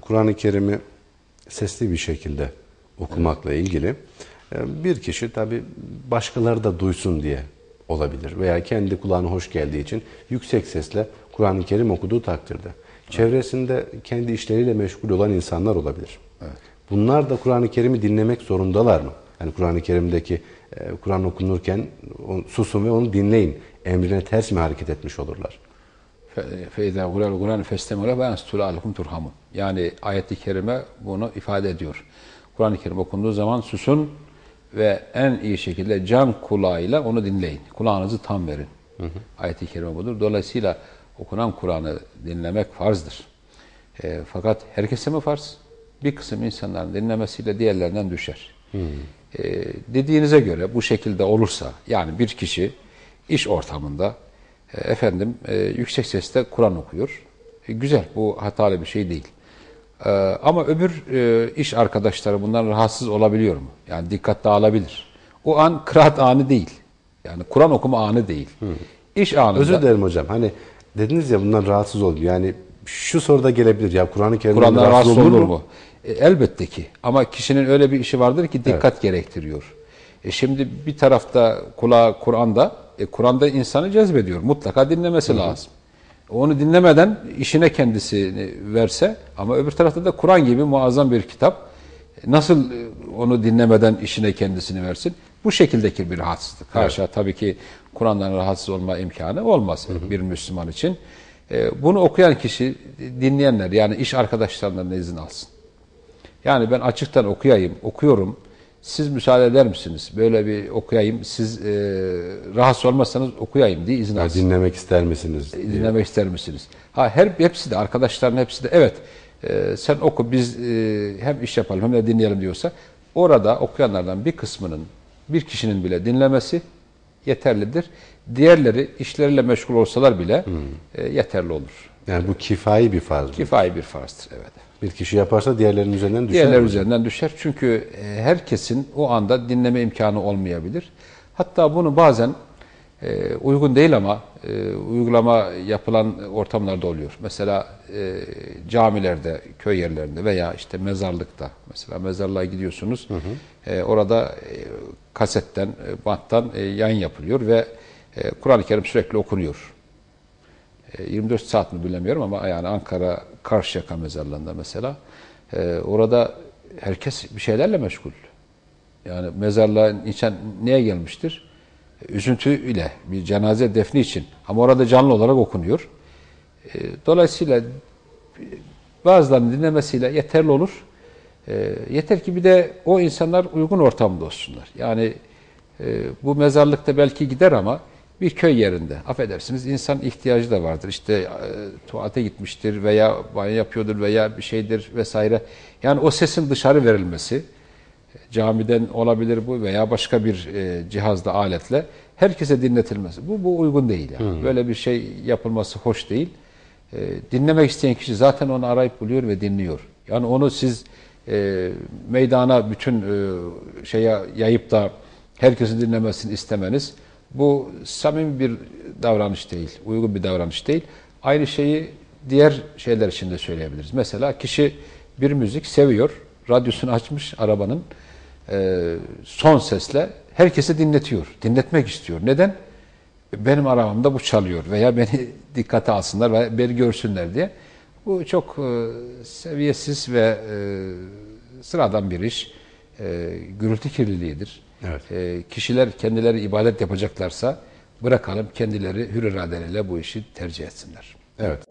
Kur'an-ı Kerim'i sesli bir şekilde okumakla ilgili e, bir kişi tabi başkaları da duysun diye olabilir veya kendi kulağına hoş geldiği için yüksek sesle Kur'an-ı Kerim okuduğu takdirde çevresinde kendi işleriyle meşgul olan insanlar olabilir. Bunlar da Kur'an-ı Kerim'i dinlemek zorundalar mı? Yani Kur'an-ı Kerim'deki e, Kur'an okunurken susun ve onu dinleyin. Emrine ters mi hareket etmiş olurlar? فَاِذَا غُلَى الْقُرْآنِ فَاسْتَمُوا لَهُ وَاَنْسْتُوا لَعَلَكُمْ تُرْحَمُونَ Yani ayet-i kerime bunu ifade ediyor. Kur'an-ı Kerim okunduğu zaman susun ve en iyi şekilde can kulağıyla onu dinleyin. Kulağınızı tam verin. Ayet-i kerime budur. Dolayısıyla okunan Kur'an'ı dinlemek farzdır. E, fakat herkese mi farz? Bir kısım insanların dinlemesiyle diğerlerinden düşer. E, dediğinize göre bu şekilde olursa yani bir kişi iş ortamında e, efendim e, yüksek sesle Kur'an okuyor. E, güzel bu hatalı bir şey değil. E, ama öbür e, iş arkadaşları bundan rahatsız olabiliyor mu? Yani dikkat dağılabilir. O an kıraat anı değil. Yani Kur'an okuma anı değil. İş anında Özür dilerim hocam. Hani dediniz ya bundan rahatsız oldum. Yani şu soruda gelebilir. Ya Kur'an-ı Kerim'den Kur'an'dan rahatsız, olur mu? E, elbette ki. Ama kişinin öyle bir işi vardır ki dikkat gerektiriyor. E şimdi bir tarafta kulağı Kur'an'da, e, Kur'an'da insanı cezbediyor. Mutlaka dinlemesi lazım. Onu dinlemeden işine kendisini verse ama öbür tarafta da Kur'an gibi muazzam bir kitap. E, Nasıl e, onu dinlemeden işine kendisini versin? Bu şekildeki bir rahatsızlık. Haşa tabii ki Kur'an'dan rahatsız olma imkanı olmaz bir Müslüman için. E, Bunu okuyan kişi, dinleyenler yani iş arkadaşlarından izin alsın. Yani ben açıktan okuyayım, okuyorum. Siz müsaade eder misiniz? Böyle bir okuyayım. Siz e, rahatsız olmazsanız okuyayım diye izin alsın. dinlemek ister misiniz? diye. Dinlemek ister misiniz? Ha her hepsi de arkadaşların hepsi de evet e, sen oku biz e, hem iş yapalım hem de dinleyelim diyorsa orada okuyanlardan bir kısmının bir kişinin bile dinlemesi yeterlidir. Diğerleri işleriyle meşgul olsalar bile e, yeterli olur. Yani bu kifayi bir farz. Kifayi bir farzdır evet. Bir kişi yaparsa diğerlerinin üzerinden düşer Diğerler mi? üzerinden düşer. Çünkü e, herkesin o anda dinleme imkanı olmayabilir. Hatta bunu bazen e, uygun değil ama e, uygulama yapılan ortamlarda oluyor. Mesela e, camilerde, köy yerlerinde veya işte mezarlıkta. Mesela mezarlığa gidiyorsunuz. E, orada e, kasetten, e, banttan e, yayın yapılıyor ve e, Kur'an-ı Kerim sürekli okunuyor. E, 24 saat mi bilemiyorum ama yani Ankara Karşıyaka mezarlığında mesela e, orada herkes bir şeylerle meşgul. Yani mezarlığa insan neye gelmiştir? E, Üzüntü ile bir cenaze defni için. Ama orada canlı olarak okunuyor. E, Dolayısıyla bazılarının dinlemesiyle yeterli olur. E, yeter ki bir de o insanlar uygun ortamda olsunlar. Yani e, bu mezarlıkta belki gider ama bir köy yerinde, affedersiniz insan ihtiyacı da vardır. İşte e, tuvalete gitmiştir veya banyo yapıyordur veya bir şeydir vesaire. Yani o sesin dışarı verilmesi, camiden olabilir bu veya başka bir e, cihazla, aletle herkese dinletilmesi. Bu, bu uygun değil. Yani. Böyle bir şey yapılması hoş değil. E, dinlemek isteyen kişi zaten onu arayıp buluyor ve dinliyor. Yani onu siz e, meydana bütün e, şeye yayıp da herkesin dinlemesini istemeniz bu samimi bir davranış değil, uygun bir davranış değil. Aynı şeyi diğer şeyler için de söyleyebiliriz. Mesela kişi bir müzik seviyor, radyosunu açmış arabanın e, son sesle herkese dinletiyor, dinletmek istiyor. Neden? Benim arabamda bu çalıyor veya beni dikkate alsınlar ve beni görsünler diye. Bu çok e, seviyesiz ve e, sıradan bir iş. E, gürültü kirliliğidir. Evet. E, kişiler kendileri ibadet yapacaklarsa bırakalım kendileri hür iradeleriyle bu işi tercih etsinler. Evet.